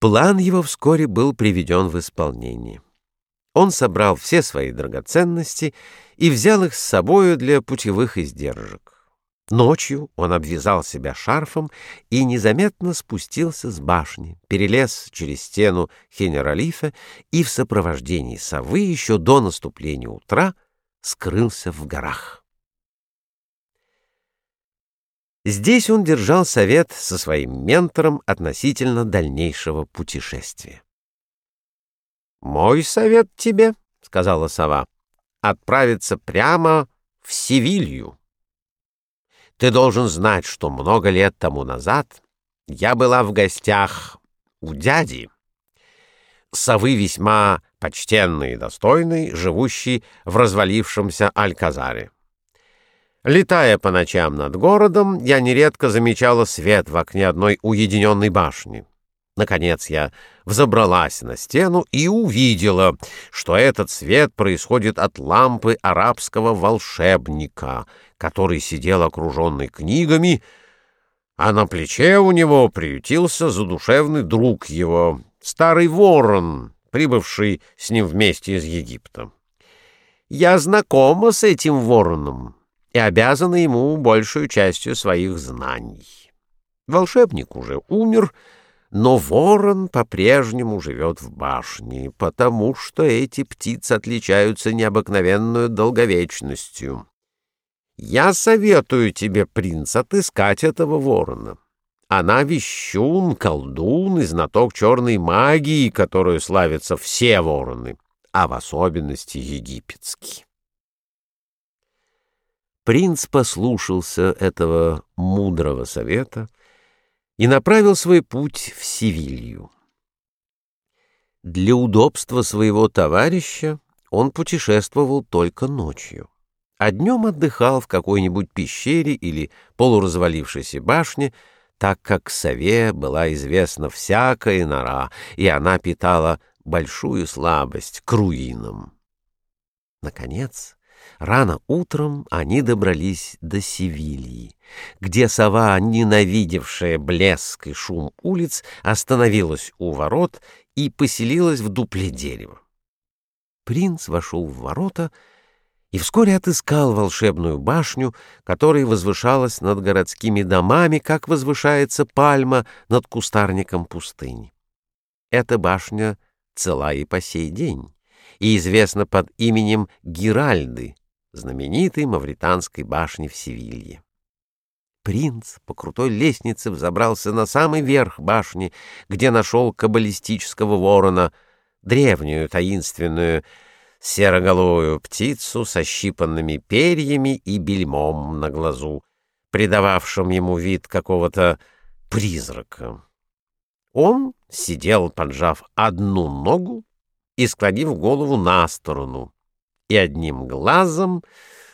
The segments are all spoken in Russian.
План его вскоре был приведен в исполнение. Он собрал все свои драгоценности и взял их с собою для путевых издержек. Ночью он обвязал себя шарфом и незаметно спустился с башни, перелез через стену Хенералифа и в сопровождении совы еще до наступления утра скрылся в горах. Здесь он держал совет со своим ментором относительно дальнейшего путешествия. «Мой совет тебе, — сказала сова, — отправиться прямо в Севилью. Ты должен знать, что много лет тому назад я была в гостях у дяди, совы весьма почтенный и достойный, живущий в развалившемся Альказаре. Летая по ночам над городом, я нередко замечала свет в окне одной уединенной башни. Наконец я взобралась на стену и увидела, что этот свет происходит от лампы арабского волшебника, который сидел окруженный книгами, а на плече у него приютился задушевный друг его, старый ворон, прибывший с ним вместе из Египта. Я знакома с этим вороном и обязана ему большую частью своих знаний. Волшебник уже умер, — но ворон по-прежнему живет в башне, потому что эти птицы отличаются необыкновенной долговечностью. Я советую тебе, принц, отыскать этого ворона. Она вещун, колдун и знаток черной магии, которую славятся все вороны, а в особенности египетские. Принц послушался этого мудрого совета — и направил свой путь в Севилью. Для удобства своего товарища он путешествовал только ночью, а днем отдыхал в какой-нибудь пещере или полуразвалившейся башне, так как сове была известна всякая нора, и она питала большую слабость к руинам. Наконец, Рано утром они добрались до Севильи, где сова, ненавидевшая блеск и шум улиц, остановилась у ворот и поселилась в дупле дерева. Принц вошел в ворота и вскоре отыскал волшебную башню, которая возвышалась над городскими домами, как возвышается пальма над кустарником пустыни. Эта башня цела и по сей день и известна под именем Гиральды, знаменитой мавританской башни в Севилье. Принц по крутой лестнице взобрался на самый верх башни, где нашел каббалистического ворона, древнюю таинственную сероголовую птицу со щипанными перьями и бельмом на глазу, придававшим ему вид какого-то призрака. Он сидел, поджав одну ногу и склонив голову на сторону, и одним глазом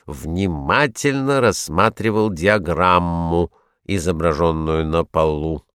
внимательно рассматривал диаграмму, изображенную на полу.